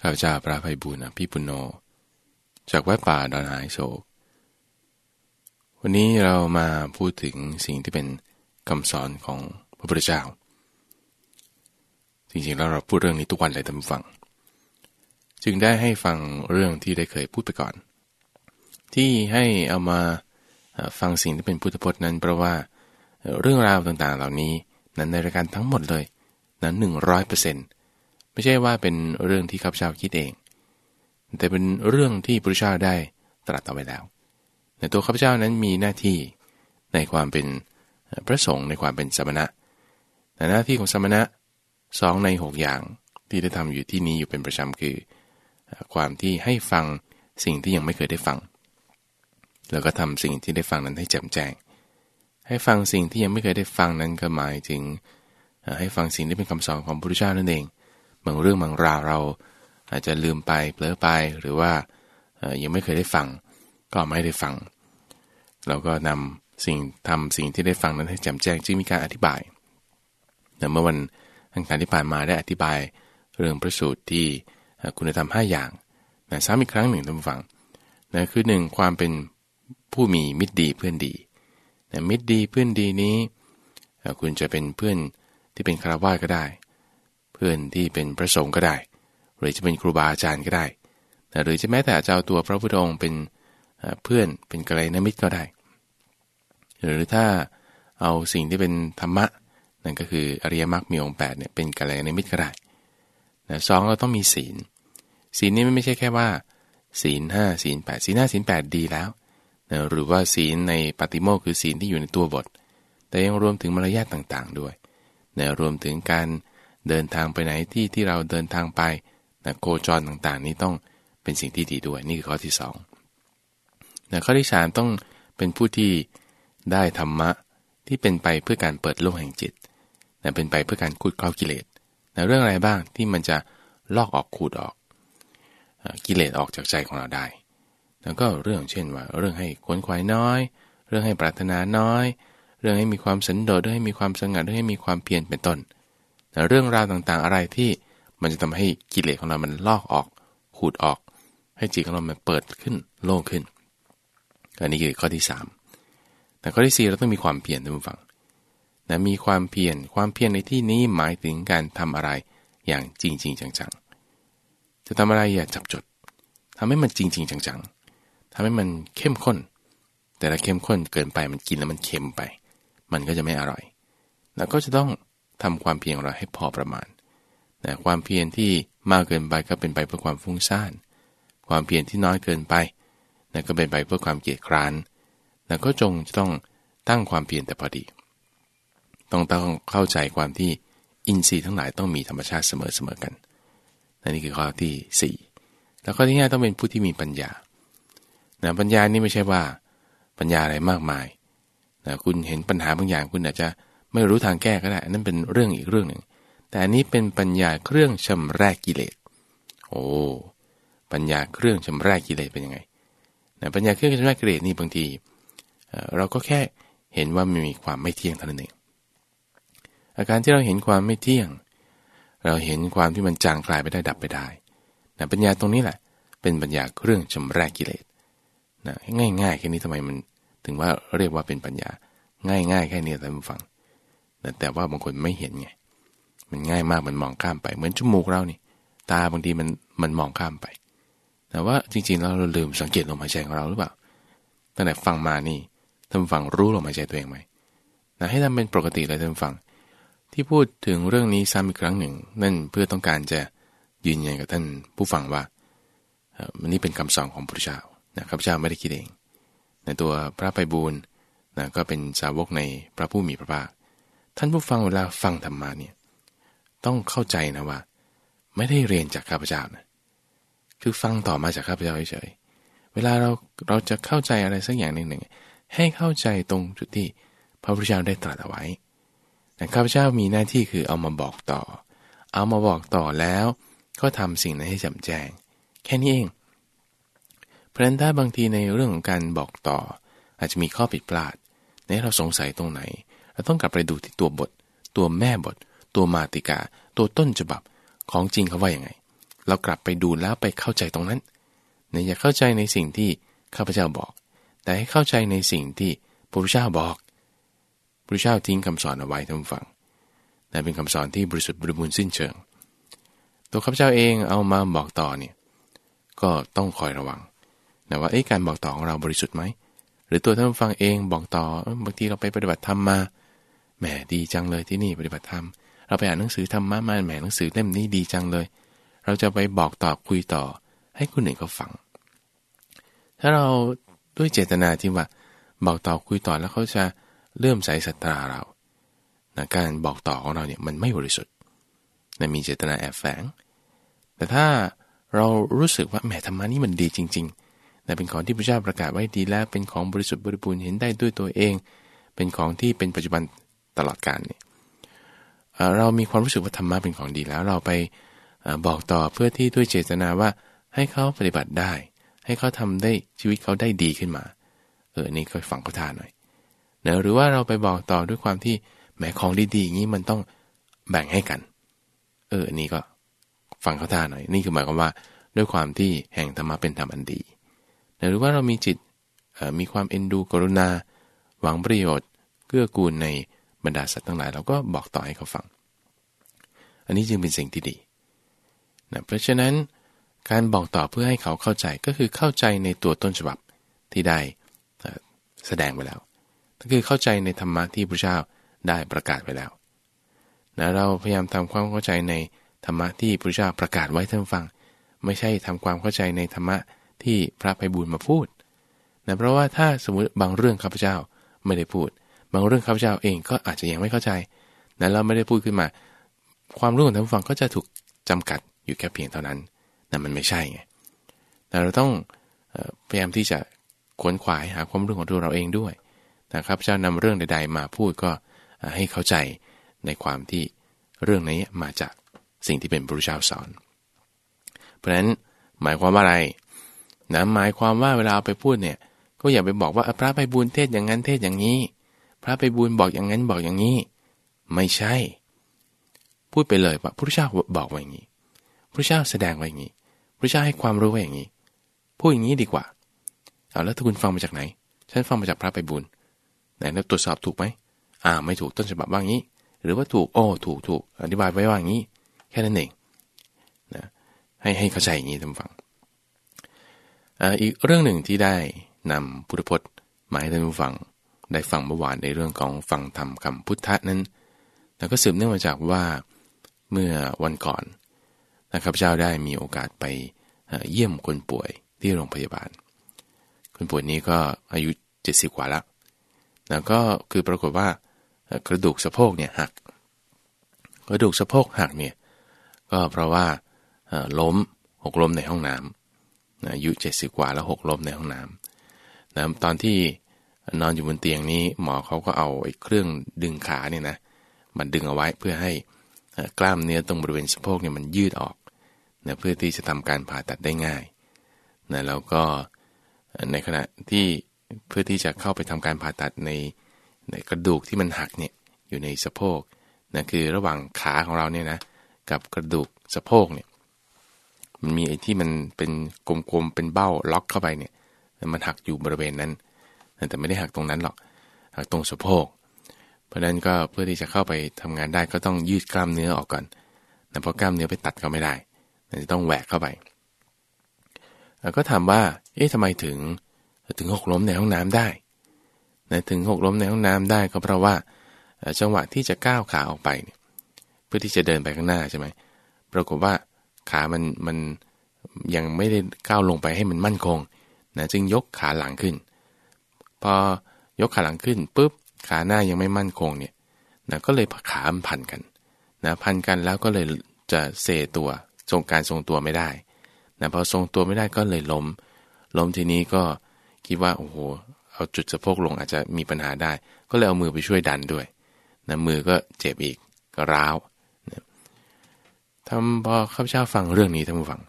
ข้าพเจ้าพระภัยบุญอภิปุโนจากวัดป่าดอนหายโศก วันนี้เรามาพูดถึงสิ่งที่เป็นคำสอนของพระพุทธเจ้า จริงๆแล้วเราพูดเรื่องนี้ทุกวันเลยท่านฟัง จึงได้ให้ฟังเรื่องที่ได้เคยพูดไปก่อน ที่ให้เอามาฟังสิ่งที่เป็นพุทธพจน์นั้น เพราะว่าเรื่องราวต่างๆ เหล่านี้นั้นในรายการทั้งหมดเลยนั้นหนึ่งร้อยเปอร์เซ็นต์ ไม่ใช่ว่าเป็นเรื่องที่ข้าพเจ้าคิดเอง แต่เป็นเรื่องที่พระเจ้าได้ตรัสเอาไว้แล้วในตัวข้าพเจ้านั้นมีหน้าที่ในความเป็นพระสงฆ์ในความเป็นสมณะแต่หน้าที่ของสมณะสองในหกอย่างที่ได้ทำอยู่ที่นี้อยู่เป็นประจำคือ ความที่ให้ฟังสิ่งที่ยังไม่เคยได้ฟัง แล้วก็ทำสิ่งที่ได้ฟังนั้นให้แจ่มแจ้ง ให้ฟังสิ่งที่ยังไม่เคยได้ฟังนั้นก็หมายถึงให้ฟังสิ่งที่เป็นคำสอนของพระพุทธเจ้านั่นเอง บางเรื่องบางราวเราอาจจะลืมไปเผลอไปหรือว่ายังไม่เคยได้ฟัง ก็ไม่ได้ฟัง เราก็นำสิ่งทำสิ่งที่ได้ฟังนั้นให้แจ่มแจ้งจึงมีการอธิบายเมื่อวันอังคารที่ผ่านมาได้อธิบายเรื่องประสูตรที่คุณธรรม5อย่างนะซ้ำอีกครั้งหนึ่งท่านผู้ฟังนะคือหนึ่งความเป็นผู้มีมิตรดีเพื่อนดีนะมิตรดีเพื่อนดีนี้ คุณจะเป็นเพื่อนที่เป็นคารวะก็ได้ พื่อนที่เป็นพระสงฆ์ก็ได้ หรือจะเป็นครูบาอาจารย์ก็ได้ หรือจะแม้แต่จะเอาตัวพระพุทธองค์เป็นเพื่อนเป็นกัลยามิตรก็ได้ หรือถ้าเอาสิ่งที่เป็นธรรมะ นั่นก็คืออริยมรรคมีองค์แปดเนี่ยเป็นกัลยาณมิตรก็ได้สองเราต้องมีศีล ศีลนี้ไม่ใช่แค่ว่า ศีลห้าศีลแปดศีลห้าศีลแปดดีแล้วนะหรือว่าศีลในปฏิโมกคือศีลที่อยู่ในตัวบท แต่ยังรวมถึงมารยาทต่างๆด้วยนะรวมถึงการ เดินทางไปไหนที่ที่เราเดินทางไปนะโคจรต่างๆ นี้ต้องเป็นสิ่งที่ดีด้วยนี่คือข้อที่สองนะข้อที่สามต้องเป็นผู้ที่ได้ธรรมะที่เป็นไปเพื่อการเปิดโลกแห่งจิตนะเป็นไปเพื่อการขุดเข้ากิเลสนะเรื่องอะไรบ้างที่มันจะลอกออกขูดออกกิเลสออกจากใจของเราได้ แล้วก็เรื่องเช่นว่า เรื่องให้ขวนขวายน้อย เรื่องให้ปรารถนาน้อย เรื่องให้มีความสันโดษเรื่องให้มีความสงัดเรื่องให้มีความเพียรเป็นต้น เรื่องราวต่างๆอะไรที่มันจะทำให้กิเลสของเรามันลอกออกขูดออก ให้จิตของเรามันเปิดขึ้นโล่งขึ้น อันนี้คือข้อที่สามแต่ข้อที่สี่เราต้องมีความเพียรท่านผู้ฟังนะมีความเพียรความเพียรในที่นี้หมายถึงการทำอะไรอย่างจริงจริงจังๆ จะทำอะไรอย่าจับจดทำให้มันจริงจริงจังๆทำให้มันเข้มข้น แต่ถ้าเข้มข้นเกินไปมันกินแล้วมันเค็มไป มันก็จะไม่อร่อย แล้วก็จะต้อง ทำความเพียรเราให้พอประมาณแต่ความเพียรที่มากเกินไปก็เป็นไปเพื่อความฟุ้งซ่าน ความเพียรที่น้อยเกินไปนั่นก็เป็นไปเพื่อความเกียจคร้านแล้วก็จงจะต้องตั้งความเพียรแต่พอดี ต้องต้องเข้าใจความที่อินทรีย์ทั้งหลายต้องมีธรรมชาติเสมอเสมอกันนี่คือข้อที่ 4 แล้วก็ที่ห้าต้องเป็นผู้ที่มีปัญญานะปัญญานี่ไม่ใช่ว่าปัญญาอะไรมากมายนะคุณเห็นปัญหาบางอย่างคุณอาจจะ ไม่รู้ทางแก้ก็ได้นั่นเป็นเรื่องอีกเรื่องหนึ่ง แต่อันนี้เป็นปัญญาเครื่องชำระกิเลส โอ้ปัญญาเครื่องชำระกิเลสเป็นยังไงนะปัญญาเครื่องชำระกิเลสนี่บางทีเราก็แค่เห็นว่ามันมีความไม่เที่ยงเท่านั้นเองอาการที่เราเห็นความไม่เที่ยง เราเห็นความที่มันจางคลายไปได้ดับไปได้นะปัญญาตรงนี้แหละ เป็นปัญญาเครื่องชำระกิเลสนะง่ายๆแค่นี้ทำไมมัน ถึงว่าเรียกว่าเป็นปัญญาง่ายๆแค่นี้ท่านผู้ฟัง แต่ว่าบางคนไม่เห็นไง มันง่ายมากมันมองข้ามไป เหมือนจมูกเรานี่ ตาบางทีมันมันมองข้ามไป แต่ว่าจริงๆเราลืมสังเกตลมหายใจของเราหรือเปล่า ตั้งแต่ฟังมานี่ท่านฟังรู้ลมหายใจตัวเองไหมนะให้ทำเป็นปกติเลยท่านฟัง ที่พูดถึงเรื่องนี้ซ้ำอีกครั้งหนึ่ง นั่นเพื่อต้องการจะยืนยันกับท่านผู้ฟังว่ามันนี่เป็นคำสอนของพระเจ้านะข้าพเจ้าไม่ได้คิดเอง ในตัวพระไปบูลนะก็เป็นสาวกในพระผู้มีพระภาค ท่านผู้ฟังเวลาฟังธรรมาเนี่ยต้องเข้าใจนะว่า ไม่ได้เรียนจากข้าพเจ้านะคือฟังต่อมาจากข้าพเจ้าเฉยเวลาเราเราจะเข้าใจอะไรสักอย่างหนึ่งหนึ่งให้เข้าใจตรงจุดที่พระพุทธเจ้าได้ตรัสเอาไว้แต่ข้าพเจ้ามีหน้าที่คือเอามาบอกต่อ เอามาบอกต่อแล้ว ก็ทำสิ่งนั้นให้จำแจงแค่นี้เอง เพราะฉะนั้นถ้าบางทีในเรื่องของการบอกต่อ อาจจะมีข้อผิดพลาดในเราสงสัยตรงไหน เราต้องกลับไปดูที่ตัวบท ตัวแม่บท ตัวมาติกา ตัวต้นฉบับของจริงเขาว่าอย่างไง เรากลับไปดูแล้วไปเข้าใจตรงนั้นเนี่ยอย่าเข้าใจในสิ่งที่ข้าพเจ้าบอก แต่ให้เข้าใจในสิ่งที่พระพุทธเจ้าบอกพระพุทธเจ้าทิ้งคำสอนเอาไว้ท่านฟังแต่เป็นคำสอนที่บริสุทธิ์บริบูรณ์สิ้นเชิง ตัวข้าพเจ้าเองเอามาบอกต่อเนี่ยก็ต้องคอยระวังนะว่าการบอกต่อของเราบริสุทธิ์ไหมหรือตัวท่านฟังเองบอกต่อบางทีเราไปปฏิบัติธรรมมา แหมดีจังเลยที่นี่ปฏิบัติธรรม เราไปอ่านหนังสือธรรมะมาแหมหนังสือเล่มนี้ดีจังเลย เราจะไปบอกต่อคุยต่อ ให้คนอื่นเขาฟัง ถ้าเราด้วยเจตนาที่ว่า บอกต่อคุยต่อแล้วเขาจะเลื่อมใสศรัทธาเรานะการบอกต่อของเราเนี่ยมันไม่บริสุทธิ์นะมีเจตนาแอบแฝง แต่ถ้าเรารู้สึกว่าแหมธรรมะนี่มันดีจริงๆนะเป็นของที่พระเจ้าประกาศไว้ดีแล้ว เป็นของบริสุทธิ์บริบูรณ์เห็นได้ด้วยตัวเอง เป็นของที่เป็นปัจจุบัน ตลอดกาลเนี่ยเรามีความรู้สึกว่าธรรมะเป็นของดีแล้วเราไปบอกต่อเพื่อที่ด้วยเจตนาว่าให้เขาปฏิบัติได้ ให้เขาทำได้ชีวิตเขาได้ดีขึ้นมา เออนี่ก็ฝังเขาทานหน่อยเนะหรือว่าเราไปบอกต่อด้วยความที่แหมของดีๆอย่างนี้มันต้องแบ่งให้กัน เออนี่ก็ฟังเขาท่าหน่อย นี่คือหมายความว่า ด้วยความที่แห่งธรรมะเป็นธรรมอันดีนะหรือว่าเรามีจิตมีความเอ็นดูกรุณา หวังประโยชน์เกื้อกูลใน บรรดาสัตว์ทั้งหลายเราก็บอกต่อให้เขาฟัง อันนี้จึงเป็นสิ่งที่ดีนะเพราะฉะนั้นการบอกต่อเพื่อให้เขาเข้าใจก็คือเข้าใจในตัวต้นฉบับที่ได้แสดงไปแล้ว ก็คือเข้าใจในธรรมะที่พระเจ้าได้ประกาศไปแล้วนะเราพยายามทำความเข้าใจในธรรมะที่พระเจ้าประกาศไว้ท่านฟัง ไม่ใช่ทำความเข้าใจในธรรมะที่พระไพบูลมาพูดนะเพราะว่าถ้าสมมติบางเรื่องข้าพเจ้าไม่ได้พูด บางเรื่องข้าพเจ้าเองก็อาจจะยังไม่เข้าใจนะเราไม่ได้พูดขึ้นมา ความรู้ของท่านฟังก็จะถูกจำกัดอยู่แค่เพียงเท่านั้นนั่นมันไม่ใช่ไงแต่เราต้องพยายามที่จะขวนขวายหาความรู้ของตัวเราเองด้วยนะครับเจ้านำเรื่องใด ๆ มาพูดก็ให้เข้าใจในความที่เรื่องนี้มาจากสิ่งที่เป็นพระพุทธเจ้าสอน เพราะฉะนั้นหมายความว่าอะไรนะหมายความว่าเวลาไปพูดเนี่ยก็อย่าไปบอกว่าพระไปบุญเทศอย่างนั้นเทศอย่างนี้ พระไปบุญบอกอย่างนั้นบอกอย่างนี้ ไม่ใช่ พูดไปเลยว่าพระเจ้าบอกว่าอย่างนี้พระเจ้าแสดงไว้อย่างนี้พระเจ้าให้ความรู้ไว้อย่างนี้พูดอย่างนี้ดีกว่าเอาแล้วถ้าคุณฟังมาจากไหน ฉันฟังมาจากพระไปบุญไหนแล้วตรวจสอบถูกไหมอ่าไม่ถูกต้นฉบับว่างนี้ หรือว่าถูกโอ้ถูกถูกอธิบายไว้ว่าอย่างนี้ แค่นั้นเองนะให้ให้เข้าใจอย่างนี้ท่านฟังอ่าอีกเรื่องหนึ่งที่ได้นำพุทธพจน์มาให้ท่านฟัง ได้ฟังเมื่อวานในเรื่องของฟังธรรมคำพุทธะนั้น แต่ก็สืบเนื่องมาจากว่าเมื่อวันก่อนนะครับเจ้าได้มีโอกาสไปเยี่ยมคนป่วยที่โรงพยาบาล คนป่วยนี้ก็อายุ70กว่าแล้วแล้วก็คือปรากฏว่ากระดูกสะโพกเนี่ยหัก กระดูกสะโพกหักเนี่ยก็เพราะว่าล้มหกล้มในห้องน้ำอายุเจ็ดสิบกว่าแล้วหกล้มในห้องน้ำนะตอนที่ นอนอยู่บนเตียงนี้หมอเขาก็เอาไอ้เครื่องดึงขาเนี่ยนะมันดึงเอาไว้เพื่อให้กล้ามเนื้อตรงบริเวณสะโพกเนี่ยมันยืดออกนะเพื่อที่จะทำการผ่าตัดได้ง่ายนะแล้วก็ในขณะที่เพื่อที่จะเข้าไปทำการผ่าตัดในในกระดูกที่มันหักเนี่ยอยู่ในสะโพกนะคือระหว่างขาของเราเนี่ยนะกับกระดูกสะโพกเนี่ยมันมีไอ้ที่มันเป็นกลมๆเป็นเบ้าล็อกเข้าไปเนี่ยมันหักอยู่บริเวณนั้น แต่ไม่ได้หักตรงนั้นหรอก หักตรงสะโพก เพราะนั้นก็เพื่อที่จะเข้าไปทำงานได้ก็ต้องยืดกล้ามเนื้อออกก่อนนะเพราะกล้ามเนื้อไปตัดก็ไม่ได้จะต้องแหวกเข้าไป ก็ถามว่า เอ๊ะทำไมถึงถึงหกล้มในห้องน้ำได้นะถึงหกล้มในห้องน้ำได้ก็เพราะว่าจังหวะที่จะก้าวขาออกไปเนี่ยเพื่อที่จะเดินไปข้างหน้าใช่ไหมปรากฏว่าขามันมันยังไม่ได้ก้าวลงไปให้มันมั่นคงนะจึงยกขาหลังขึ้น พอยกขาหลังขึ้นปุ๊บขาหน้ายังไม่มั่นคงเนี่ยนะก็เลยขาพันกันนะพันกันแล้วก็เลยจะเซตัวทรงการทรงตัวไม่ได้นะพอทรงตัวไม่ได้ก็เลยล้ม ล้มทีนี้ก็คิดว่าโอ้โหเอาจุดสะโพกลงอาจจะมีปัญหาได้ ก็เลยเอามือไปช่วยดันด้วยนะมือก็เจ็บอีกก็ร้าวนะทำพอข้าพเจ้าฟังเรื่องนี้ท่านผู้ฟัง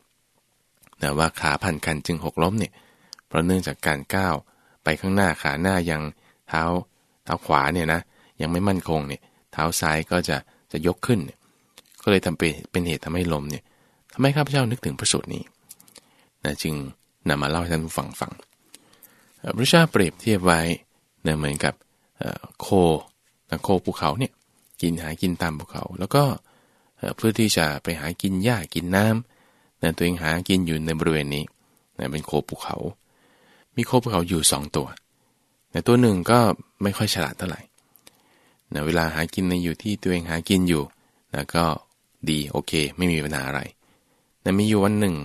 นะว่าขาพันกันจึงหกล้มเนี่ยเพราะเนื่องจากการก้าว ไปข้างหน้าขาหน้ายังเท้าเท้าขวาเนี่ยนะยังไม่มั่นคงเนี่ยเท้าซ้ายก็จะจะยกขึ้น ก็เลยทำเป็นเป็นเหตุทำให้ล้มเนี่ยทำไมข้าพเจ้านึกถึงพระสูตรนี้นะจึงนำมาเล่าให้ท่านฟังฟังพระเจ้าเปรียบเทียบไว้นะเหมือนกับโคนะโคภูเขาเนี่ยกินหากินตามภูเขา แล้วก็เพื่อที่จะไปหากินหญ้ากินน้ำนะตัวเองหากินอยู่ในบริเวณนี้นะเป็นโคภูเขา มีโคภูเขาอยู่สองตัว แต่ตัวหนึ่งก็ไม่ค่อยฉลาดเท่าไหร่นะเวลาหากินในอยู่ที่ตัวเองหากินอยู่นะก็ดีโอเค ไม่มีปัญหาอะไรแต่มีอยู่วันหนึ่ง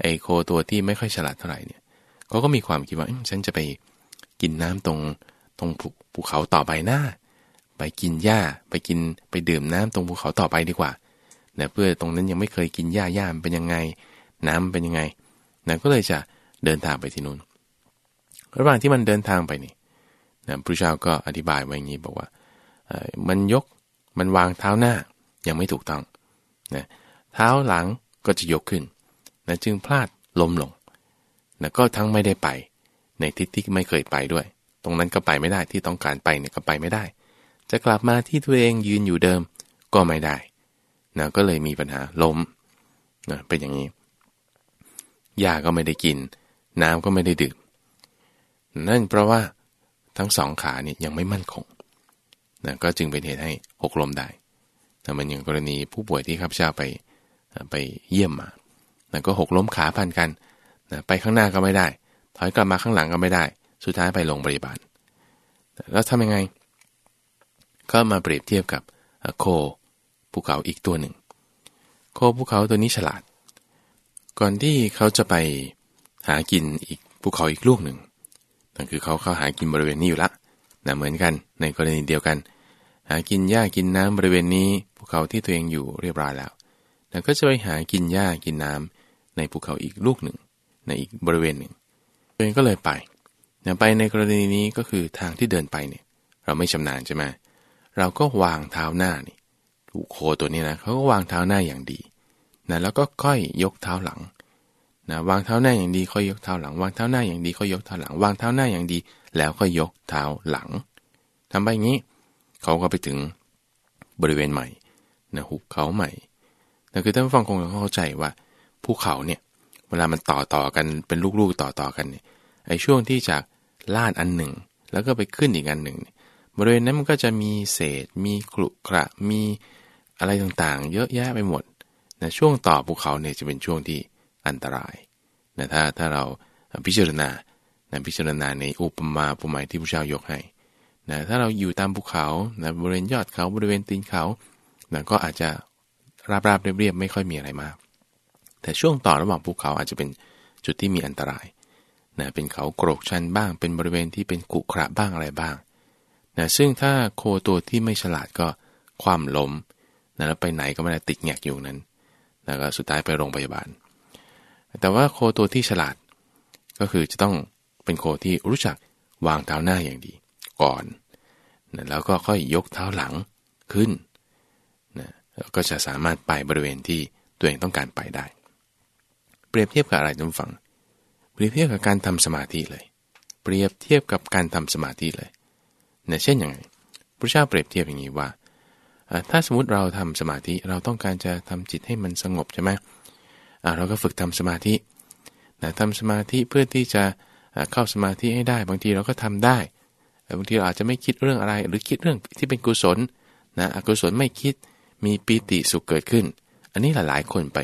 ไอ้โคตัวที่ไม่ค่อยฉลาดเท่าไหร่เนี่ยเขาก็มีความคิดว่าฉันจะไปกินน้ำตรงตรงภูเขาต่อไปหน้า ไปกินหญ้าไปกินไปดื่มน้ำตรงภูเขาต่อไปดีกว่านะเพื่อตรงนั้นยังไม่เคยกินหญ้าหญ้าเป็นยังไง น้ำเป็นยังไงนะก็เลยจะเดินทางไปที่นู้น ระหว่างที่มันเดินทางไปนี่นะพระเจ้าก็อธิบายไว้อย่างนี้บอกว่ามันยกมันวางเท้าหน้ายังไม่ถูกต้องนะเท้าหลังก็จะยกขึ้นนะจึงพลาดล้มลงนะก็ทั้งไม่ได้ไป ในทิศที่ไม่เคยไปด้วย ตรงนั้นก็ไปไม่ได้ที่ต้องการไปเนี่ยก็ไปไม่ได้ จะกลับมาที่ตัวเองยืนอยู่เดิมก็ไม่ได้นะก็เลยมีปัญหาล้มนะเป็นอย่างนี้ยาก็ไม่ได้กิน น้ำก็ไม่ได้ดื่ม นั่นเพราะว่าทั้งสองขาเนี่ยยังไม่มั่นคงนะก็จึงเป็นเหตุให้หกล้มได้แต่มันอย่างกรณีผู้ป่วยที่ข้าพเจ้าไปไปเยี่ยมมานะก็หกล้มขาพันกันนะไปข้างหน้าก็ไม่ได้ ถอยกลับมาข้างหลังก็ไม่ได้ สุดท้ายไปโรงพยาบาล แล้วทำยังไง ก็มาเปรียบเทียบกับโคภูเขาอีกตัวหนึ่ง โคภูเขาตัวนี้ฉลาด ก่อนที่เขาจะไปหากินอีกภูเขาอีกลูกหนึ่ง นั่นคือเขาเข้าหากินบริเวณนี้อยู่ละนะเหมือนกัน ในกรณีเดียวกัน หากินหญ้ากินน้ำบริเวณนี้ภูเขาที่ตัวเองอยู่เรียบร้อยแล้วแล้วก็จะไปหากินหญ้ากินน้ำในภูเขาอีกลูกหนึ่ง ในอีกบริเวณหนึ่งตัวเองก็เลยไปนะไปในกรณีนี้ก็คือทางที่เดินไปเนี่ย เราไม่ชำนาญใช่ไหมเราก็วางเท้าหน้านี่ถูกโคตัวนี้นะเขาก็วางเท้าหน้าอย่างดีนะแล้วก็ค่อยยกเท้าหลัง นะวางเท้าหน้าอย่างดีค่อยยกเท้าหลัง วางเท้าหน้าอย่างดีค่อยยกเท้าหลัง วางเท้าหน้าอย่างดี แล้วก็ยกเท้าหลังทำไปอย่างนี้ เขาก็ไปถึงบริเวณใหม่นะหุบเขาใหม่แต่คือท่านฟังคงเข้าใจว่าภูเขาเนี่ยเวลามันต่อต่อกันเป็นลูกๆต่อต่อกันเนี่ยไอ้ช่วงที่จากลาดอันหนึ่ง แล้วก็ไปขึ้นอีกอันหนึ่ง บริเวณนั้นมันก็จะมีเศษ มีกรุกระมีอะไรต่างๆ เยอะแยะไปหมดนะช่วงต่อภูเขาเนี่ยจะเป็นช่วงที่ อันตรายนะถ้าถ้าเราพิจารณานะพิจารณาในอุปมาอุปไมยที่พระเจ้ายกให้นะถ้าเราอยู่ตามภูเขานะบริเวณยอดเขาบริเวณตีนเขานะก็อาจจะราบราบเรียบๆไม่ค่อยมีอะไรมาก แต่ช่วงต่อระหว่างภูเขาอาจจะเป็นจุดที่มีอันตรายนะเป็นเขาโกรกชันบ้าง เป็นบริเวณที่เป็นกุขระบ้างอะไรบ้างนะซึ่งถ้าโคตัวที่ไม่ฉลาดก็ความล้มนะแล้วไปไหนก็ไม่ได้ติดแงกอยู่นั้นแล้วก็สุดท้ายไปโรงพยาบาล แต่ว่าโคตัวที่ฉลาด ก็คือจะต้องเป็นโคที่รู้จักวางเท้าหน้าอย่างดี ก่อนนะแล้วก็ค่อยยกเท้าหลังขึ้นนะก็จะสามารถไปบริเวณที่ตัวเองต้องการไปได้ เปรียบเทียบกับอะไรทุกฝัง เปรียบเทียบกับการทำสมาธิเลย เปรียบเทียบกับการทำสมาธิเลยเนี่ยเช่นอย่างไรพระเจ้าเปรียบเทียบอย่างนี้ว่า ถ้าสมมติเราทำสมาธิเราต้องการจะทำจิตให้มันสงบใช่ไหมเเราก็ฝึกทำสมาธินะทำสมาธิเพื่อที่จะเข้าสมาธิให้ได้ บางทีเราก็ทำได้บางทีเราอาจจะไม่คิดเรื่องอะไร หรือคิดเรื่องที่เป็นกุศลนะอกุศลไม่คิดมีปีติสุขเกิดขึ้น อันนี้หลายๆ คนไป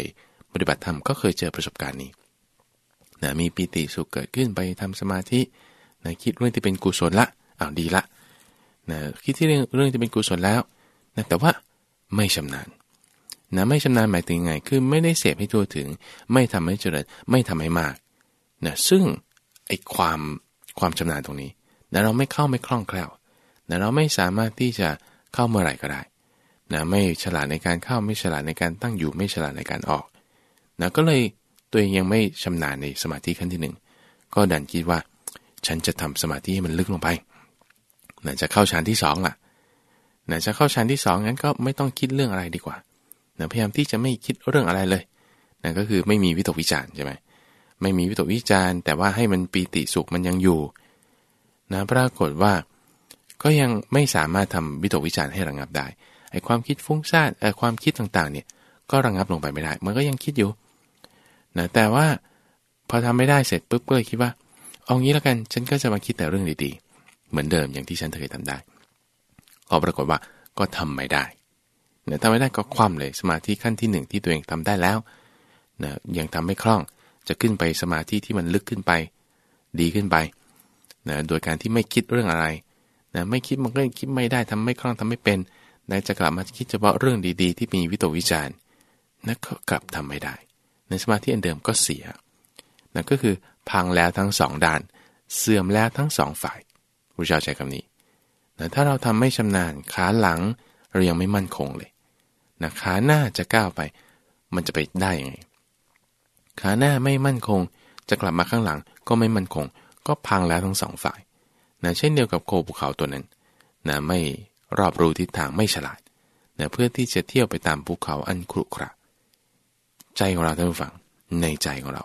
ปฏิบัติธรรมก็เคยเจอประสบการณ์นี้นะมีปีติสุขเกิดขึ้นไปทำสมาธินะคิดเรื่องที่เป็นกุศลละอ้าวดีละนะคิดที่เรื่องเรื่องที่เป็นกุศลแล้วนะแต่ว่าไม่ชำนาญ นะไม่ชำนาญหมายถึงไง คือไม่ได้เสพให้ทั่วถึง ไม่ทำให้เจริญ ไม่ทำให้มากนะซึ่งไอ้ความความชำนาญตรงนี้นะเราไม่เข้าไม่คล่องแคล่วนะเราไม่สามารถที่จะเข้าเมื่อไหร่ก็ได้นะไม่ฉลาดในการเข้าไม่ฉลาดในการตั้งอยู่ไม่ฉลาดในการออกนะก็เลยตัวเองยังไม่ชำนาญในสมาธิขั้นที่หนึ่งก็ดันคิดว่า ฉันจะทำสมาธิให้มันลึกลงไปนะจะเข้าฌานที่สองล่ะนะจะเข้าฌานที่สองงั้นก็ไม่ต้องคิดเรื่องอะไรดีกว่า นะพยายามที่จะไม่คิดเรื่องอะไรเลยนะก็คือไม่มีวิตกวิจารใช่ไหมไม่มีวิตกวิจารแต่ว่าให้มันปีติสุขมันยังอยู่นะปรากฏว่า ก็ยังไม่สามารถทำวิตกวิจารให้ระงับได้ไอ้ความคิดฟุ้งซ่านไอ้ความคิดต่างๆ เนี่ยก็ระงงับลงไปไม่ได้ มันก็ยังคิดอยู่นะแต่ว่าพอทำไม่ได้เสร็จปุ๊บก็เลยคิดว่า เอางี้แล้วกันฉันก็จะมาคิดแต่เรื่องดีๆ เหมือนเดิมอย่างที่ฉันเคยทำได้ก็ปรากฏว่าก็ทำไม่ได้ นะทำไม่ได้ก็คว่ำเลยสมาธิขั้นที่หนึ่งที่ตัวเองทำได้แล้วนะยังทำไม่คล่องจะขึ้นไปสมาธิที่มันลึกขึ้นไป ดีขึ้นไปนะโดยการที่ไม่คิดเรื่องอะไรนะไม่คิดมันก็คิดไม่ได้ทำไม่คล่องทำไม่เป็นนะจะกลับมาคิดเฉพาะเรื่องดีๆ ที่มีวิตกวิจารณ์นะก็กลับทำไม่ได้ ในสมาธิอันเดิมก็เสียนะก็คือพังแล้วทั้งสองด้าน เสื่อมแล้วทั้งสองฝ่ายพระเจ้าใช้คำนี้นะถ้าเราทำไม่ชำนาญขาหลัง เรายังไม่มั่นคงเลยนะขาหน้าจะก้าวไป มันจะไปได้ยังไง ขาหน้าไม่มั่นคง จะกลับมาข้างหลังก็ไม่มั่นคง ก็พังแล้วทั้งสองฝ่ายนะเช่นเดียวกับโคภูเขาตัวนั้นนะไม่รอบรู้ทิศทางไม่ฉลาดนะเพื่อที่จะเที่ยวไปตามภูเขาอันครุขระใจของเราท่านผู้ฟังในใจของเรา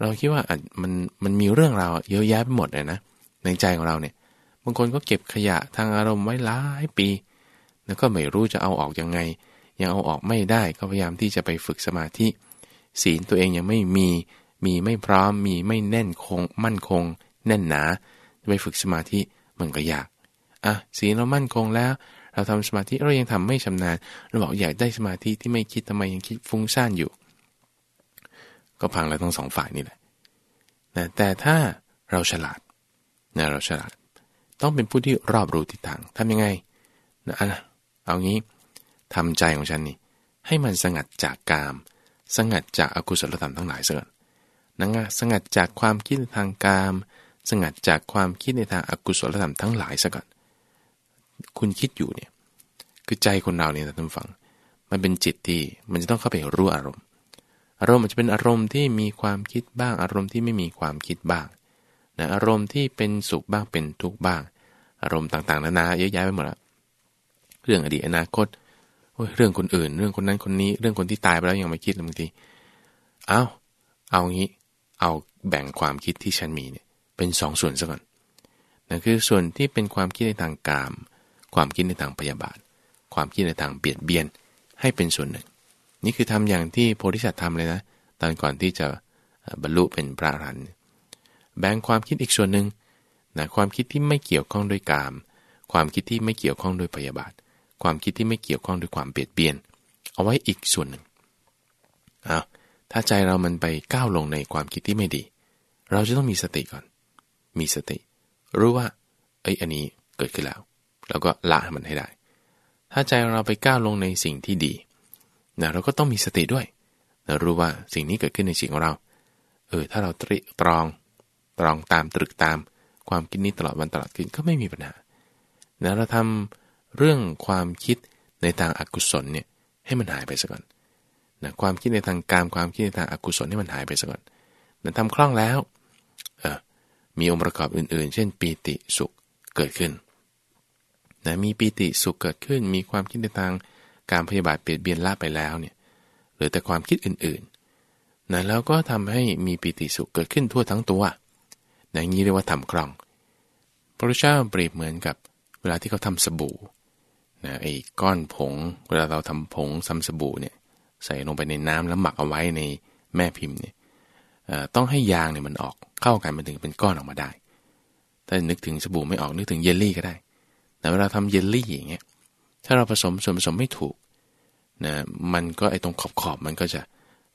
เราคิดว่ามันมันมีเรื่องราวเยอะแยะไปหมดเลยนะในใจของเราเนี่ยบางคนก็เก็บขยะทางอารมณ์ไว้หลายปี แล้วก็ไม่รู้จะเอาออกยังไง ยังเอาออกไม่ได้ก็พยายามที่จะไปฝึกสมาธิ ศีลตัวเองยังไม่มี มีไม่พร้อม มีไม่แน่นคง มั่นคง แน่นหนาไปฝึกสมาธิมันก็ยาก อะศีลเรามั่นคงแล้ว เราทำสมาธิเรายังทำไม่ชำนาญ เราบอกอยากได้สมาธิที่ไม่คิดทำไมยังคิดฟุ้งซ่านอยู่ ก็พังแล้วทั้งสองฝ่ายนี่แหละนะแต่ถ้าเราฉลาดนะเราฉลาด ต้องเป็นผู้ที่รอบรู้ทิศทางทำยังไงนะ เอางี้ทำใจของฉันนี่ ให้มันสงัดจากกาม สงัดจากอากุศลธรรมทั้งหลายเสียนะสงัดจากความคิดทางกาม สงัดจากความคิดในทางอากุศลธรรมทั้งหลายซะก่อน คุณคิดอยู่เนี่ย คือใจคนเราเนี่ยท่านฟัง มันเป็นจิตที่มันจะต้องเข้าไปรู้อารมณ์ อารมณ์มันจะเป็นอารมณ์ที่มีความคิดบ้าง อารมณ์ที่ไม่มีความคิดบ้างนะอารมณ์ที่เป็นสุขบ้างเป็นทุกข์บ้าง อารมณ์ต่างๆนานาเยอะแยะไปหมดละ เรื่องอดีตอนาคตเรื่องคนอื่น เรื่องคนนั้นคนนี้ เรื่องคนที่ตายไปแล้วยังไม่คิดเลยบางที เอาเอางี้ เอาแบ่งความคิดที่ฉันมีเนี่ยเป็นสองส่วนซะก่อนนั่นคือส่วนที่เป็นความคิดในทางกาม ความคิดในทางพยาบาท ความคิดในทางเบียดเบียนให้เป็นส่วนหนึ่ง นี่คือทำอย่างที่โพธิสัตว์ทำเลยนะ ตอนก่อนที่จะบรรลุเป็นพระอรหันต์แบ่งความคิดอีกส่วนหนึ่งนะความคิดที่ไม่เกี่ยวข้องด้วยกาม ความคิดที่ไม่เกี่ยวข้องด้วยพยาบาท ความคิดที่ไม่เกี่ยวข้องด้วยความเบียดเบียน เอาไว้อีกส่วนหนึ่งอ้าวถ้าใจเรามันไปก้าวลงในความคิดที่ไม่ดี เราจะต้องมีสติก่อน มีสติ รู้ว่า เอ้ยอันนี้เกิดขึ้นแล้ว แล้วก็ละมันให้ได้ ถ้าใจเราไปก้าวลงในสิ่งที่ดีนะเราก็ต้องมีสติด้วยนะรู้ว่าสิ่งนี้เกิดขึ้นในสิ่งของเรา เออ ถ้าเราตรีตรอง ตรองตามตรึกตามความคิดนี้ตลอดวันตลอดคืนก็ไม่มีปัญหานะเราทำ เรื่องความคิดในทางอากุศลเนี่ยให้มันหายไปซะก่อนนะความคิดในทางการความคิดในทางอากุศลให้มันหายไปซะก่อนนะทำคล่องแล้วเออมีองค์ประกอบอื่นๆ เช่น ปีติสุขเกิดขึ้นนะมีปีติสุขเกิดขึ้น มีความคิดในทางการพยาบาทเปลี่ยนเบียนละไปแล้วเนี่ยหรือแต่ความคิดอื่นๆนะแล้วก็ทำให้มีปีติสุขเกิดขึ้นทั่วทั้งตัวนะอย่างนี้เรียกว่าทำคล่อง พระเจ้าเปรียบเหมือนกับเวลาที่เขาทาสบู่ นะไอ้ก้อนผง เวลาเราทำผงซ้ำสบู่เนี่ยใส่ลงไปในน้ำแล้วหมักเอาไว้ในแม่พิมพ์เนี่ยต้องให้ยางเนี่ยมันออกเข้ากันมันถึงเป็นก้อนออกมาได้ ถ้านึกถึงสบู่ไม่ออกนึกถึงเยลลี่ก็ได้ แต่เวลาทำเยลลี่อย่างเงี้ย ถ้าเราผสมส่วนผสมไม่ถูกนะมันก็ไอตรงขอบขอบมันก็จะ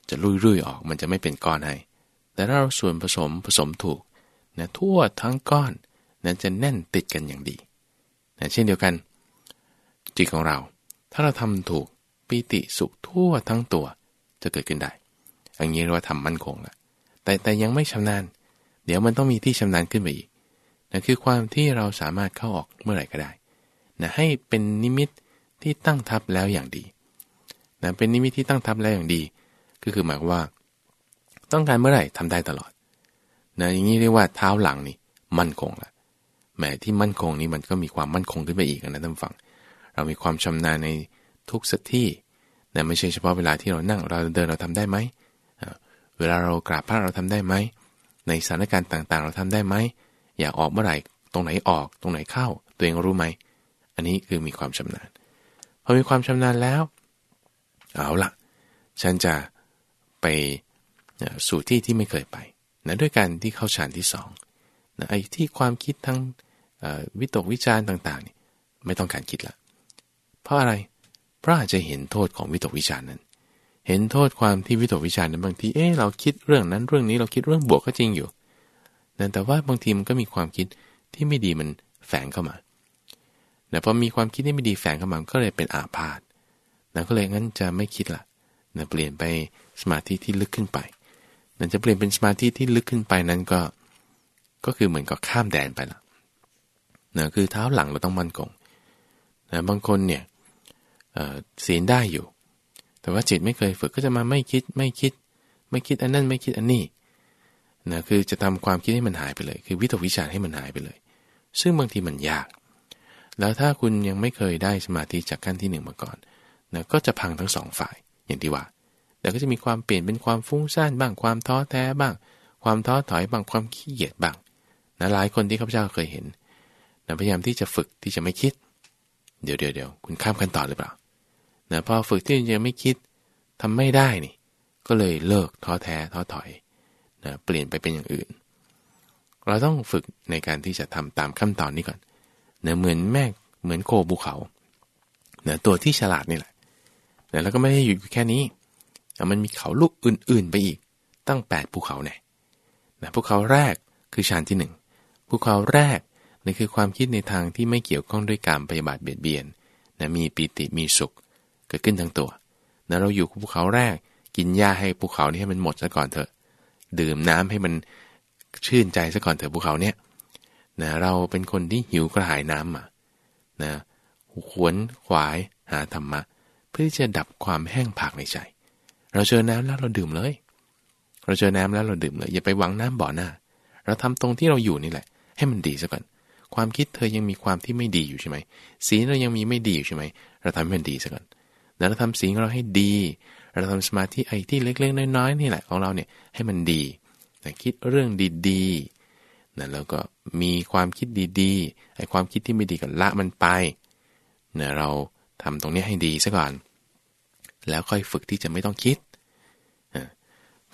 จะลุยรุ่ยออก มันจะไม่เป็นก้อนให้ แต่ถ้าเราส่วนผสมผสมถูกนะทั่วทั้งก้อนนั้นจะแน่นติดกันอย่างดีนะเช่นเดียวกัน จิตของเรา ถ้าเราทำถูกปีติสุขทั่วทั้งตัวจะเกิดขึ้นได้อย่างนี้เรียกว่าทำมั่นคงละแต่แต่ยังไม่ชำนาญ เดี๋ยวมันต้องมีที่ชำนาญขึ้นไปอีกนะคือความที่เราสามารถเข้าออกเมื่อไหร่ก็ได้นะให้เป็นนิมิตที่ตั้งทับแล้วอย่างดีนะเป็นนิมิตที่ตั้งทับแล้วอย่างดี ก็คือหมายว่า ต้องการเมื่อไหร่ทำได้ตลอดนะอย่างนี้เรียกว่าเท้าหลังนี่มั่นคงละแหมที่มั่นคงนี้มันก็มีความมั่นคงขึ้นไปอีกนะท่านฟัง เรามีความชำนาญในทุกสที่นะไม่ใช่เฉพาะเวลาที่เรานั่งเราเดินเราทำได้ไหม เวลาเรากราบพระเราทำได้ไหม ในสถานการณ์ต่างๆ เราทำได้ไหม อยากออกเมื่อไหร่ ตรงไหนออก ตรงไหนเข้า ตัวเองรู้ไหม อันนี้คือมีความชำนาญ พอมีความชำนาญแล้ว เอาละฉันจะไปสู่ที่ที่ไม่เคยไปนะด้วยการที่เข้าฌานที่สองนะไอ้ที่ความคิดทั้งวิตกวิจารณ์ต่างๆนี่ไม่ต้องการคิดละ เพราะอะไร เพราะอาจจะเห็นโทษของวิตกวิจารณ์นั้น เห็นโทษความที่วิตกวิจารณ์นั้นบางทีเอ๊ะเราคิดเรื่องนั้นเรื่องนี้เราคิดเรื่องบวกก็จริงอยู่แต่ว่าบางทีมันก็มีความคิดที่ไม่ดีมันแฝงเข้ามาแต่พอมีความคิดที่ไม่ดีแฝงเข้ามาก็เลยเป็นอาพาธนะก็เลยงั้นจะไม่คิดละนะเปลี่ยนไปสมาธิที่ลึกขึ้นไปนั่นจะเปลี่ยนเป็นสมาธิที่ลึกขึ้นไปนั้นก็ ก็คือเหมือนกับข้ามแดนไปละนะคือเท้าหลังเราต้องมั่นคงนะบางคนเนี่ย เสียนได้อยู่ แต่ว่าจิตไม่เคยฝึกก็จะมาไม่คิดไม่คิด ไม่คิดอันนั้นไม่คิดอันนี้นะคือจะทำความคิดให้มันหายไปเลย คือวิตกวิจารให้มันหายไปเลย ซึ่งบางทีมันยาก แล้วถ้าคุณยังไม่เคยได้สมาธิจากขั้นที่หนึ่งมาก่อนนะก็จะพังทั้งสองฝ่ายอย่างที่ว่า แต่ก็จะมีความเปลี่ยนเป็นความฟุ้งซ่านบ้างความท้อแท้บ้าง ความท้อถอยบ้างความขี้เกียจบ้างนะหลายคนที่ข้าพเจ้าเคยเห็นนะพยายามที่จะฝึกที่จะไม่คิด เดี๋ยวเดี๋ยวเดี๋ยวคุณข้ามขั้นตอนหรือเปล่า นะพอฝึกที่จะไม่คิดทำไม่ได้นี่ ก็เลยเลิกท้อแท้ท้อถอยนะเปลี่ยนไปเป็นอย่างอื่น เราต้องฝึกในการที่จะทำตามขั้นตอนนี้ก่อนเนะเหมือนแม่เหมือนโคภูเขาเนะตัวที่ฉลาดนี่แหละแต่แล้วก็ไม่ได้หยุดแค่นี้มันมีเขาลูกอื่น ๆ ไปอีก ตั้ง 8 ภูเขาเนี่ยนะภูเขาแรกคือฌานที่ 1 ภูเขาแรกนี่คือความคิดในทางที่ไม่เกี่ยวข้องด้วยการปฏิบัติเบียดเบียนนะมีปีติมีสุข เกิดขึ้นทั้งตัวนะเราอยู่ภูเขาแรก กินหญ้าให้ภูเขานี้ให้มันหมดซะก่อนเถอะ ดื่มน้ำให้มันชื่นใจซะก่อนเถอะภูเขาเนี่ยนะเราเป็นคนที่หิวกระหายน้ำมานะขวนขวายหาธรรมะ เพื่อที่จะดับความแห้งผากในใจ เราเจอน้ำแล้วเราดื่มเลย เราเจอน้ำแล้วเราดื่มเลย อย่าไปหวังน้ำบ่อหน้า เราทำตรงที่เราอยู่นี่แหละ ให้มันดีซะก่อน ความคิดเธอยังมีความที่ไม่ดีอยู่ใช่ไหมสีเรายังมีไม่ดีอยู่ใช่ไหมเราทำให้มันดีซะก่อน เราทำสีเราให้ดี เราทำสมาธิไอ้ที่เล็กๆน้อยๆนี่แหละของเราเนี่ยให้มันดีแต่คิดเรื่องดีๆนะแล้วก็มีความคิดดีๆไอ้ความคิดที่ไม่ดีก็ละมันไปนะเราทำตรงนี้ให้ดีซะก่อน แล้วค่อยฝึกที่จะไม่ต้องคิด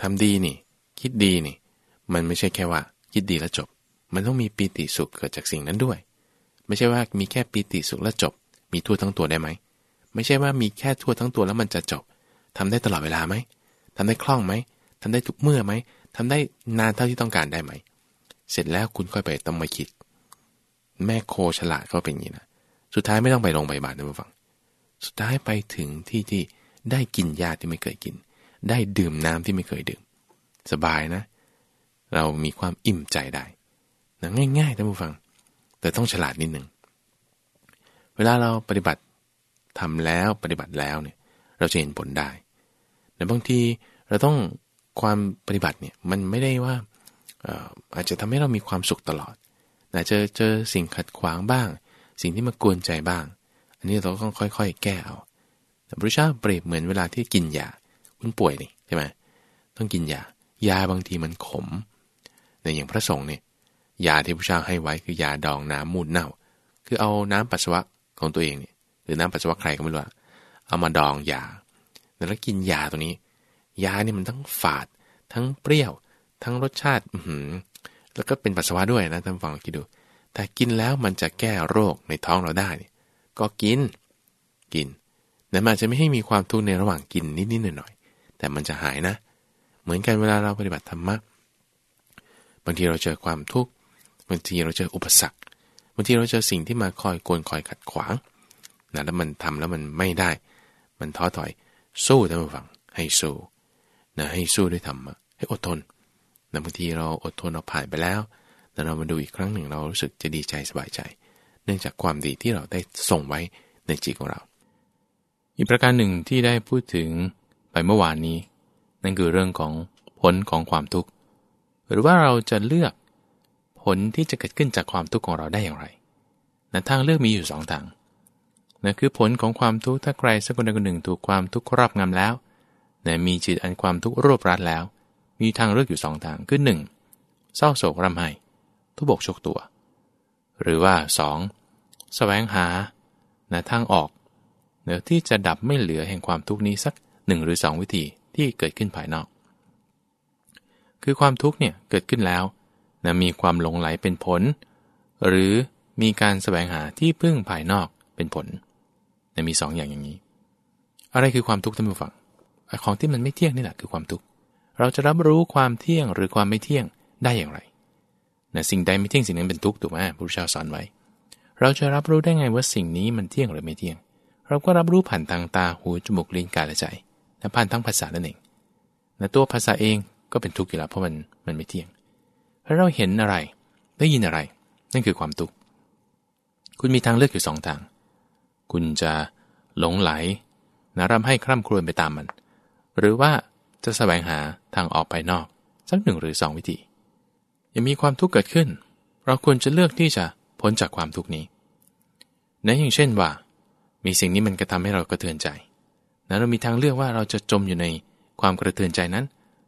ทำดีนี่ คิดดีนี่ มันไม่ใช่แค่ว่า คิดดีแล้วจบ มันต้องมีปีติสุขเกิดจากสิ่งนั้นด้วย ไม่ใช่ว่ามีแค่ปีติสุขแล้วจบ มีทั่วทั้งตัวได้ไหม ไม่ใช่ว่ามีแค่ทั่วทั้งตัวแล้วมันจะจบทำได้ตลอดเวลาไหมทำได้คล่องไหมทำได้ทุกเมื่อไหมทำได้นานเท่าที่ต้องการได้ไหม เสร็จแล้วคุณค่อยไปต้องมาคิด แม่โคฉลาดก็เป็นอย่างนี้นะสุดท้ายไม่ต้องไปโรงพยาบาลนะผู้ฟัง สุดท้ายไปถึงที่ที่ได้กินยาที่ไม่เคยกิน ได้ดื่มน้ำที่ไม่เคยดื่ม สบายนะ เรามีความอิ่มใจได้นะง่ายๆท่านผู้ฟัง แต่ต้องฉลาดนิดหนึ่ง เวลาเราปฏิบัติ ทำแล้วปฏิบัติแล้วเนี่ยเราจะเห็นผลได้แต่บางทีเราต้องความปฏิบัติเนี่ยมันไม่ได้ว่าอาจจะทำให้เรามีความสุขตลอดอาจจะเจอสิ่งขัดขวางบ้าง สิ่งที่มากวนใจบ้าง อันนี้เราต้องค่อย ๆ แก้เอาแต่พระเจ้าเปรียบเหมือนเวลาที่กินยาคุณป่วยนี่ใช่ไหมต้องกินยายาบางทีมันขมในอย่างพระสงฆ์เนี่ยยาที่พระเจ้าให้ไว้คือยาดองน้ำมูดเน่า คือเอาน้ำปัสสาวะของตัวเองเนี่ย รือน้ำปัสสาวะใครก็ไม่รู้เอามาดองยาแล้วกินยาตัวนี้ ยาเนี่ยมันทั้งฝาด ทั้งเปรี้ยว ทั้งรสชาติอืแล้วก็เป็นปัสสาวะด้วยนะท่านฟังคิดดู แต่กินแล้วมันจะแก้โรคในท้องเราได้ ก็กิน กินแต่มันจะไม่ให้มีความทุกข์ในระหว่างกินนิดๆหน่อยแต่มันจะหายนะ เหมือนกันเวลาเราปฏิบัติธรรมะ บางทีเราเจอความทุกข์ บางทีเราเจออุปสรรค บางทีเราเจอสิ่งที่มาคอยกวนคอยขัดขวาง นะแล้วมันทำแล้วมันไม่ได้ มันท้อถอย สู้ท่านผู้ฟัง ให้สู้นะให้สู้ด้วยธรรมะให้อดทนนะบางทีเราอดทนเราผ่านไปแล้วแต่เรามาดูอีกครั้งหนึ่งเรารู้สึกจะดีใจสบายใจ เนื่องจากความดีที่เราได้ส่งไว้ในจิตของเรา อีกประการหนึ่งที่ได้พูดถึงไปเมื่อวานนี้ นั่นคือเรื่องของผลของความทุกข์หรือว่าเราจะเลือกผลที่จะเกิดขึ้นจากความทุกข์ของเราได้อย่างไรนะทางเลือกมีอยู่สองทาง นะคือผลของความทุกข์ถ้าใครสักคนใดคนหนึ่งถูกความทุกข์ครอบงำแล้วนะมีจิตอันความทุกข์รวบรัดแล้ว มีทางเลือกอยู่สองทางคือหนึ่งเศร้าโศกรำไห้ทุบกชกตัว หรือว่าสองแสวงหานะทางออกเนือที่จะดับไม่เหลือแห่งความทุกข์นี้สักหนึ่งหรือสองวิธีที่เกิดขึ้นภายนอก คือความทุกข์เนี่ยเกิดขึ้นแล้วนะมีความหลงไหลเป็นผล หรือมีการแสวงหาที่พึ่งภายนอกเป็นผล นะมีสองอย่างอย่างนี้ อะไรคือความทุกข์ท่านผู้ฟัง ของที่มันไม่เที่ยงนี่แหละคือความทุกข์ เราจะรับรู้ความเที่ยงหรือความไม่เที่ยงได้อย่างไรนะสิ่งใดไม่เที่ยงสิ่งนั้นเป็นทุกข์ถูกไหมพระพุทธเจ้าสอนไว้ เราจะรับรู้ได้ไงว่าสิ่งนี้มันเที่ยงหรือไม่เที่ยง เราก็รับรู้ผ่านทางตา หู จมูก ลิ้น กาย และใจ และผ่านทั้งภาษานั่นเองนะตัวภาษาเองก็เป็นทุกข์อยู่แล้วเพราะมันมันไม่เที่ยงถ้าเราเห็นอะไร ได้ยินอะไร นั่นคือความทุกข์ คุณมีทางเลือกอยู่สองทาง คุณจะหลงไหลนะรำให้คร่ำครวญไปตามมัน หรือว่าจะแสวงหาทางออกไปนอกสักหนึ่งหรือสองวิธียังมีความทุกข์เกิดขึ้น เราควรจะเลือกที่จะพ้นจากความทุกข์นี้นะอย่างเช่นว่า มีสิ่งนี้มันกระทาให้เรากระเทือนใจนะเรามีทางเลือกว่าเราจะจมอยู่ในความกระเทือนใจนั้น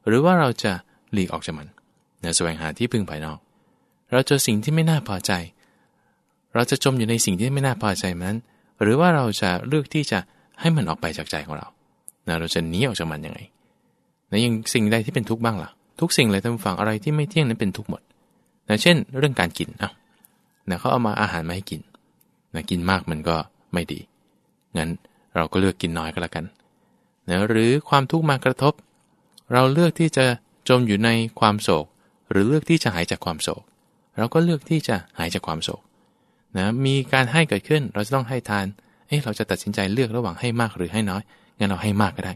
หรือว่าเราจะหลีกออกจากมันนะแสวงหาที่พึ่งภายนอก เราเจอสิ่งที่ไม่น่าพอใจ เราจะจมอยู่ในสิ่งที่ไม่น่าพอใจนั้น หรือว่าเราจะเลือกที่จะให้มันออกไปจากใจของเรานะเราจะหนีออกจากมันยังไงนะยังสิ่งใดที่เป็นทุกข์บ้างล่ะ ทุกสิ่งเลยท่านฟังอะไรที่ไม่เที่ยงนั้นเป็นทุกข์หมดนะเช่น เรื่องการกินอะนะเขาเอามาอาหารมาให้กินนะกินมากมันก็ไม่ดี งั้นเราก็เลือกกินน้อยก็แล้วกันนะหรือความทุกข์มากระทบ เราเลือกที่จะจมอยู่ในความโศก หรือเลือกที่จะหายจากความโศก เราก็เลือกที่จะหายจากความโศก นะมีการให้เกิดขึ้นเราจะต้องให้ทานเอ๊ะเราจะตัดสินใจเลือกระหว่างให้มากหรือให้น้อยงั้นเราให้มากก็ได้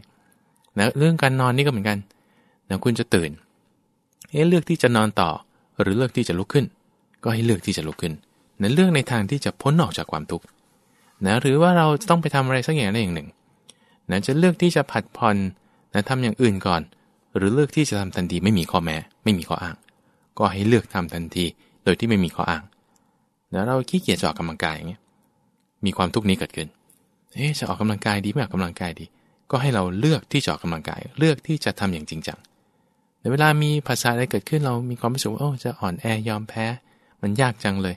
นะเรื่องการนอนนี่ก็เหมือนกันนะคุณจะตื่นเอ๊ะเลือกที่จะนอนต่อ หรือเลือกที่จะลุกขึ้น ก็ให้เลือกที่จะลุกขึ้นนั้นเลือกในทางที่จะพ้นออกจากความทุกข์นะหรือว่าเราจะต้องไปทำอะไรสักอย่างใดอย่างหนึ่งนะจะเลือกที่จะผัดผ่อนนะทำอย่างอื่นก่อน หรือเลือกที่จะทำทันทีไม่มีข้อแม้ ไม่มีข้ออ้าง ก็ให้เลือกทำทันที โดยที่ไม่มีข้ออ้าง นะเราขี้เกียจจะออกกำลังกายอย่างเงี้ยมีความทุกข์นี้เกิดขึ้น เอ๊จะออกกำลังกายดีไม่ออกกำลังกายดี ก็ให้เราเลือกที่จะออกกำลังกาย เลือกที่จะทำอย่างจริงจังในเวลามีภาษาอะไรเกิดขึ้นเรามีความรู้สึกว่าโอ้จะอ่อนแอยอมแพ้ มันยากจังเลย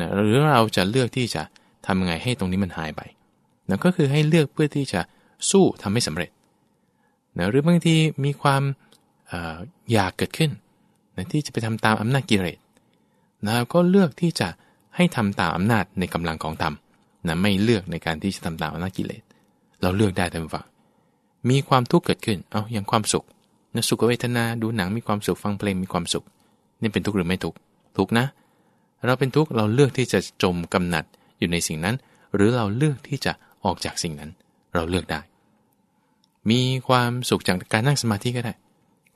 นะหรือเราจะเลือกที่จะทำยังไงให้ตรงนี้มันหายไปนะก็คือให้เลือกเพื่อที่จะสู้ทำให้สำเร็จนะหรือบางทีมีความอยากเกิดขึ้นนะที่จะไปทำตามอำนาจกิเลส นะก็เลือกที่จะให้ทำตามอำนาจในกำลังของธรรมนะไม่เลือกในการที่จะทำตามอำนาจกิเลส เราเลือกได้แต่ฝังมีความทุกข์เกิดขึ้น เอาอย่างความสุขนะสุขเวทนาดูหนังมีความสุขฟังเพลงมีความสุข นี่เป็นทุกข์หรือไม่ทุกข์ทุกข์นะ เราเป็นทุกข์เราเลือกที่จะจมกำหนัดอยู่ในสิ่งนั้น หรือเราเลือกที่จะออกจากสิ่งนั้น เราเลือกได้ มีความสุขจากการนั่งสมาธิก็ได้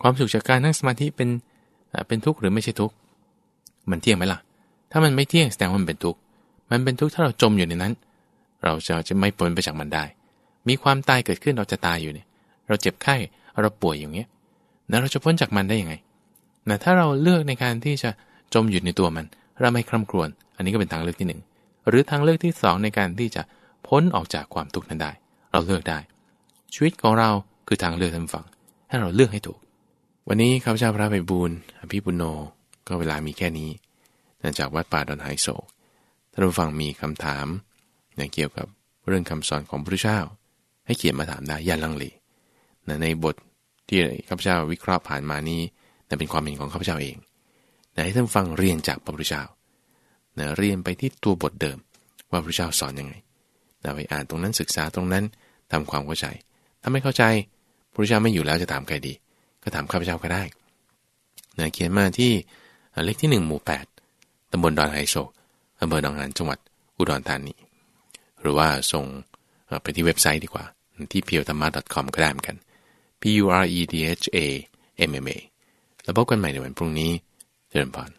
ความสุขจากการนั่งสมาธิเป็นเป็นทุกข์หรือไม่ใช่ทุกข์ มันเที่ยงไหมล่ะ ถ้ามันไม่เที่ยงแสดงว่ามันเป็นทุกข์ มันเป็นทุกข์ถ้าเราจมอยู่ในนั้น เราจะจะไม่พ้นไปจากมันได้ มีความตายเกิดขึ้นเราจะตายอยู่เนี่ย เราเจ็บไข้ เราป่วยอย่างเงี้ยนะเราจะพ้นจากมันได้ยังไงนะถ้าเราเลือกในการที่จะจมอยู่ในตัวมัน เราไม่คร่ำครวญ อันนี้ก็เป็นทางเลือกที่หนึ่ง หรือทางเลือกที่สองในการที่จะพ้นออกจากความทุกข์นั้นได้ เราเลือกได้ ชีวิตของเราคือทางเลือกทางฝั่ง ให้เราเลือกให้ถูก วันนี้ข้าพเจ้าพระไพบูลอภิปุโน ก็เวลามีแค่นี้นจากวัดป่าดอนไฮโศกถ้าเราฟังมีคำถามเกี่ยวกับเรื่องคำสอนของพระเจ้า ให้เขียนมาถามได้อย่าลังเลในบทที่ข้าพเจ้าวิเคราะห์ผ่านมานี้นั่นเป็นความเห็นของข้าพเจ้าเองนะให้ท่านฟังเรียนจากพระพุทธเจ้านะเรียนไปที่ตัวบทเดิมว่าพระพุทธเจ้าสอนยังไงนะไปอ่านตรงนั้นศึกษาตรงนั้นทำความเข้าใจ ถ้าไม่เข้าใจพระพุทธเจ้าไม่อยู่แล้วจะถามใครดี ก็ถามข้าพเจ้าก็ได้นะเขียนมาที่ เลขที่ 1 หมู่ 8ตำบลดอนไฮโศกอำเภอหนองหานจังหวัดอุดรธานี หรือว่าส่งไปที่เว็บไซต์ดีกว่า ที่ puredha.com ก็ได้เหมือนกัน P U R E D H A M M A แล้วพบกันใหม่ในวันพรุ่งนี้เจริญพร